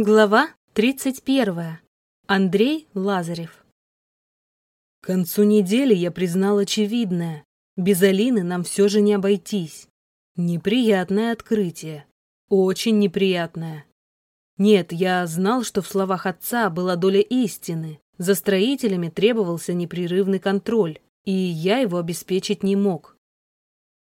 Глава 31. Андрей Лазарев. К концу недели я признал очевидное. Без Алины нам все же не обойтись. Неприятное открытие. Очень неприятное. Нет, я знал, что в словах отца была доля истины. За строителями требовался непрерывный контроль, и я его обеспечить не мог.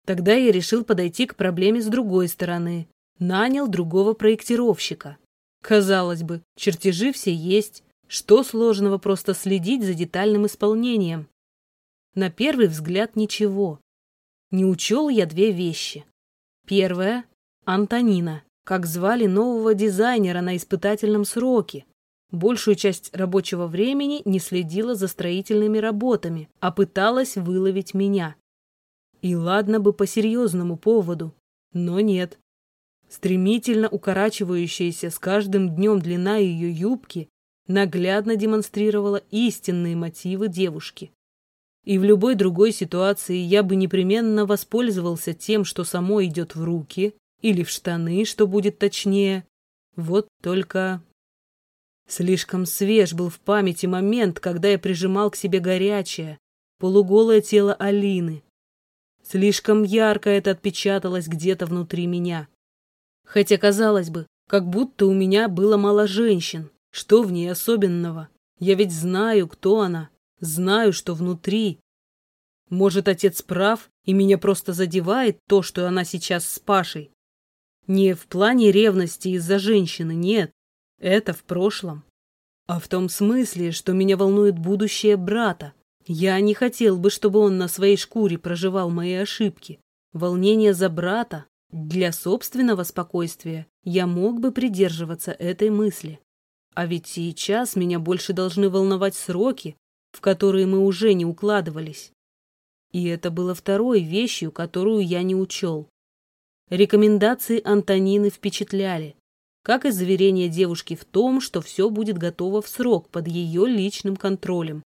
Тогда я решил подойти к проблеме с другой стороны. Нанял другого проектировщика. Казалось бы, чертежи все есть. Что сложного просто следить за детальным исполнением? На первый взгляд ничего. Не учел я две вещи. Первое — Антонина, как звали нового дизайнера на испытательном сроке. Большую часть рабочего времени не следила за строительными работами, а пыталась выловить меня. И ладно бы по серьезному поводу, но нет. Стремительно укорачивающаяся с каждым днем длина ее юбки наглядно демонстрировала истинные мотивы девушки. И в любой другой ситуации я бы непременно воспользовался тем, что само идет в руки, или в штаны, что будет точнее. Вот только... Слишком свеж был в памяти момент, когда я прижимал к себе горячее, полуголое тело Алины. Слишком ярко это отпечаталось где-то внутри меня. Хотя, казалось бы, как будто у меня было мало женщин. Что в ней особенного? Я ведь знаю, кто она. Знаю, что внутри. Может, отец прав, и меня просто задевает то, что она сейчас с Пашей. Не в плане ревности из-за женщины, нет. Это в прошлом. А в том смысле, что меня волнует будущее брата. Я не хотел бы, чтобы он на своей шкуре проживал мои ошибки. Волнение за брата для собственного спокойствия я мог бы придерживаться этой мысли. А ведь сейчас меня больше должны волновать сроки, в которые мы уже не укладывались. И это было второй вещью, которую я не учел. Рекомендации Антонины впечатляли, как и заверение девушки в том, что все будет готово в срок под ее личным контролем.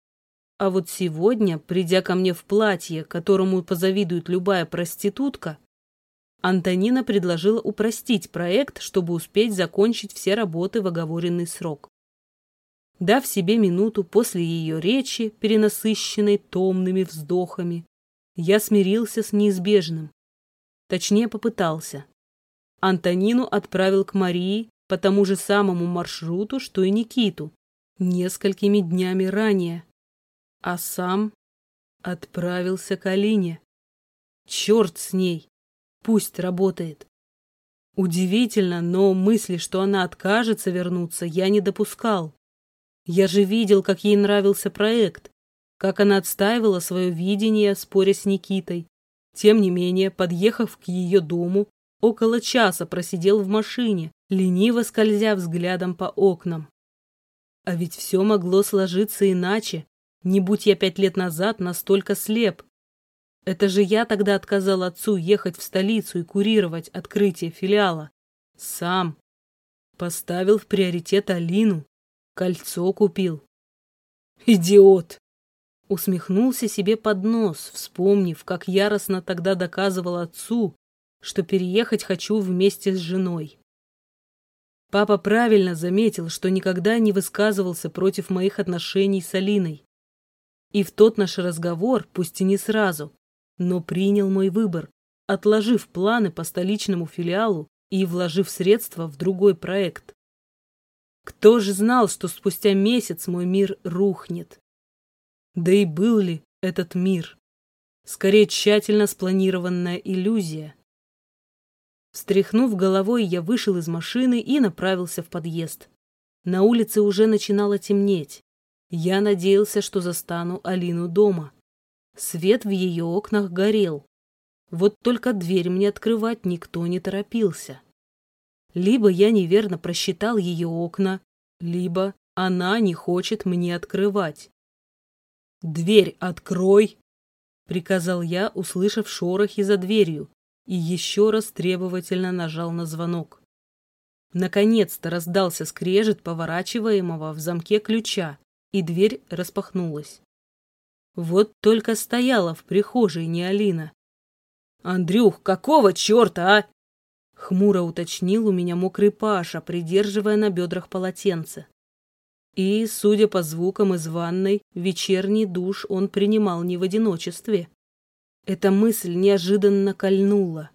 А вот сегодня, придя ко мне в платье, которому позавидует любая проститутка, Антонина предложила упростить проект, чтобы успеть закончить все работы в оговоренный срок. Дав себе минуту после ее речи, перенасыщенной томными вздохами, я смирился с неизбежным. Точнее, попытался. Антонину отправил к Марии по тому же самому маршруту, что и Никиту, несколькими днями ранее, а сам отправился к Алине. Черт с ней! Пусть работает. Удивительно, но мысли, что она откажется вернуться, я не допускал. Я же видел, как ей нравился проект, как она отстаивала свое видение, споря с Никитой. Тем не менее, подъехав к ее дому, около часа просидел в машине, лениво скользя взглядом по окнам. А ведь все могло сложиться иначе, не будь я пять лет назад настолько слеп. Это же я тогда отказал отцу ехать в столицу и курировать открытие филиала. Сам. Поставил в приоритет Алину. Кольцо купил. Идиот! Усмехнулся себе под нос, вспомнив, как яростно тогда доказывал отцу, что переехать хочу вместе с женой. Папа правильно заметил, что никогда не высказывался против моих отношений с Алиной. И в тот наш разговор, пусть и не сразу, но принял мой выбор, отложив планы по столичному филиалу и вложив средства в другой проект. Кто же знал, что спустя месяц мой мир рухнет? Да и был ли этот мир? Скорее, тщательно спланированная иллюзия. Встряхнув головой, я вышел из машины и направился в подъезд. На улице уже начинало темнеть. Я надеялся, что застану Алину дома. Свет в ее окнах горел. Вот только дверь мне открывать никто не торопился. Либо я неверно просчитал ее окна, либо она не хочет мне открывать. «Дверь открой!» — приказал я, услышав шорохи за дверью, и еще раз требовательно нажал на звонок. Наконец-то раздался скрежет поворачиваемого в замке ключа, и дверь распахнулась. Вот только стояла в прихожей не Алина. «Андрюх, какого черта, а?» Хмуро уточнил у меня мокрый Паша, придерживая на бедрах полотенце. И, судя по звукам из ванной, вечерний душ он принимал не в одиночестве. Эта мысль неожиданно кольнула.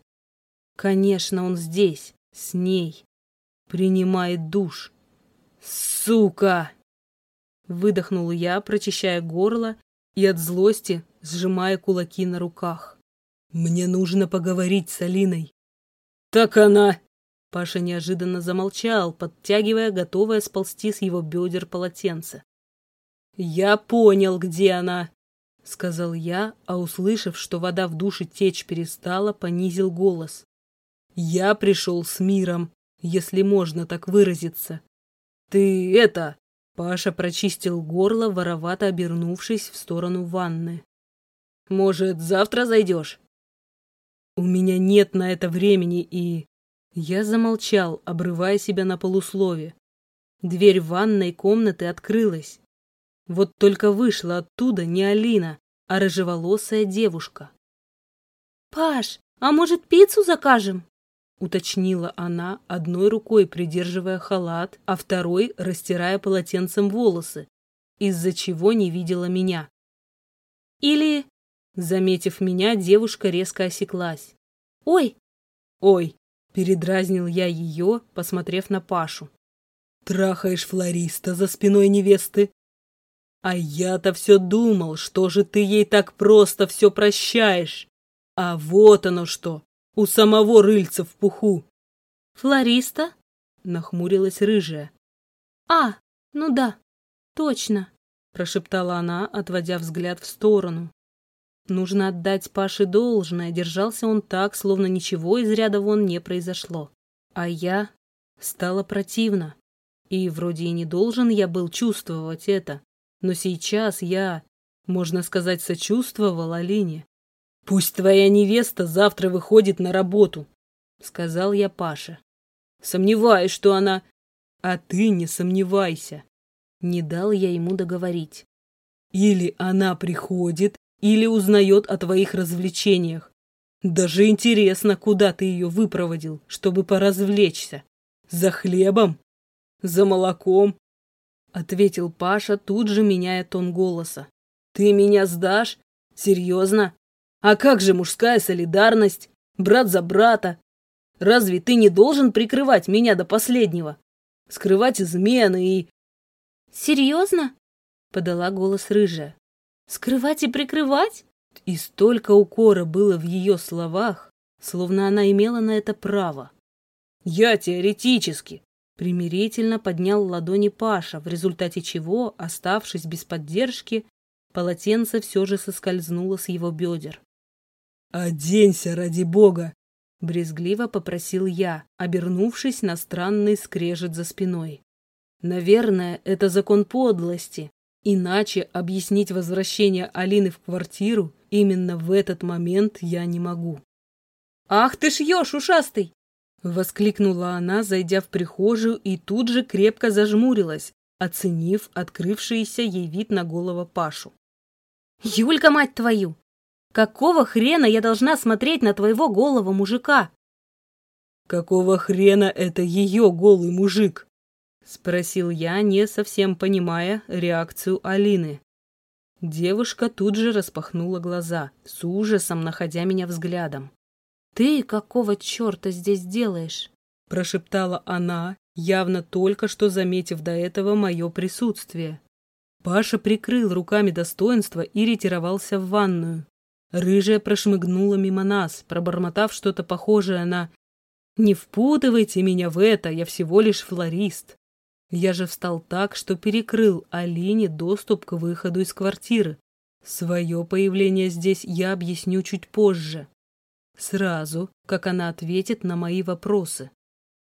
Конечно, он здесь, с ней. Принимает душ. Сука! Выдохнул я, прочищая горло и от злости сжимая кулаки на руках. Мне нужно поговорить с Алиной. Так она... Паша неожиданно замолчал, подтягивая, готовая сползти с его бедер полотенце. «Я понял, где она», — сказал я, а услышав, что вода в душе течь перестала, понизил голос. «Я пришел с миром, если можно так выразиться. Ты это...» Паша прочистил горло, воровато обернувшись в сторону ванны. «Может, завтра зайдешь?» «У меня нет на это времени и...» Я замолчал, обрывая себя на полуслове. Дверь ванной комнаты открылась. Вот только вышла оттуда не Алина, а рыжеволосая девушка. «Паш, а может пиццу закажем?» Уточнила она, одной рукой придерживая халат, а второй растирая полотенцем волосы, из-за чего не видела меня. «Или...» Заметив меня, девушка резко осеклась. «Ой!» «Ой!» Передразнил я ее, посмотрев на Пашу. «Трахаешь флориста за спиной невесты?» «А я-то все думал, что же ты ей так просто все прощаешь? А вот оно что, у самого рыльца в пуху!» «Флориста?» — нахмурилась рыжая. «А, ну да, точно!» — прошептала она, отводя взгляд в сторону. Нужно отдать Паше должное, держался он так, словно ничего из ряда вон не произошло. А я стало противно. И вроде и не должен я был чувствовать это, но сейчас я, можно сказать, сочувствовал Алине. «Пусть твоя невеста завтра выходит на работу», — сказал я Паше. «Сомневаюсь, что она...» «А ты не сомневайся», — не дал я ему договорить. «Или она приходит, или узнает о твоих развлечениях. Даже интересно, куда ты ее выпроводил, чтобы поразвлечься. За хлебом? За молоком? Ответил Паша, тут же меняя тон голоса. Ты меня сдашь? Серьезно? А как же мужская солидарность? Брат за брата? Разве ты не должен прикрывать меня до последнего? Скрывать измены и... Серьезно? Подала голос рыжая. Скрывать и прикрывать? И столько укора было в ее словах, словно она имела на это право. Я теоретически. Примирительно поднял ладони Паша, в результате чего, оставшись без поддержки, полотенце все же соскользнуло с его бедер. «Оденься, ради бога!» — брезгливо попросил я, обернувшись на странный скрежет за спиной. «Наверное, это закон подлости, Иначе объяснить возвращение Алины в квартиру именно в этот момент я не могу. «Ах ты ж ешь, ушастый!» Воскликнула она, зайдя в прихожую, и тут же крепко зажмурилась, оценив открывшийся ей вид на голову Пашу. «Юлька, мать твою! Какого хрена я должна смотреть на твоего голого мужика?» «Какого хрена это ее голый мужик?» — спросил я, не совсем понимая реакцию Алины. Девушка тут же распахнула глаза, с ужасом находя меня взглядом. «Ты какого черта здесь делаешь?» — прошептала она, явно только что заметив до этого мое присутствие. Паша прикрыл руками достоинства и ретировался в ванную. Рыжая прошмыгнула мимо нас, пробормотав что-то похожее на «Не впутывайте меня в это, я всего лишь флорист». Я же встал так, что перекрыл Алине доступ к выходу из квартиры. Свое появление здесь я объясню чуть позже. Сразу, как она ответит на мои вопросы.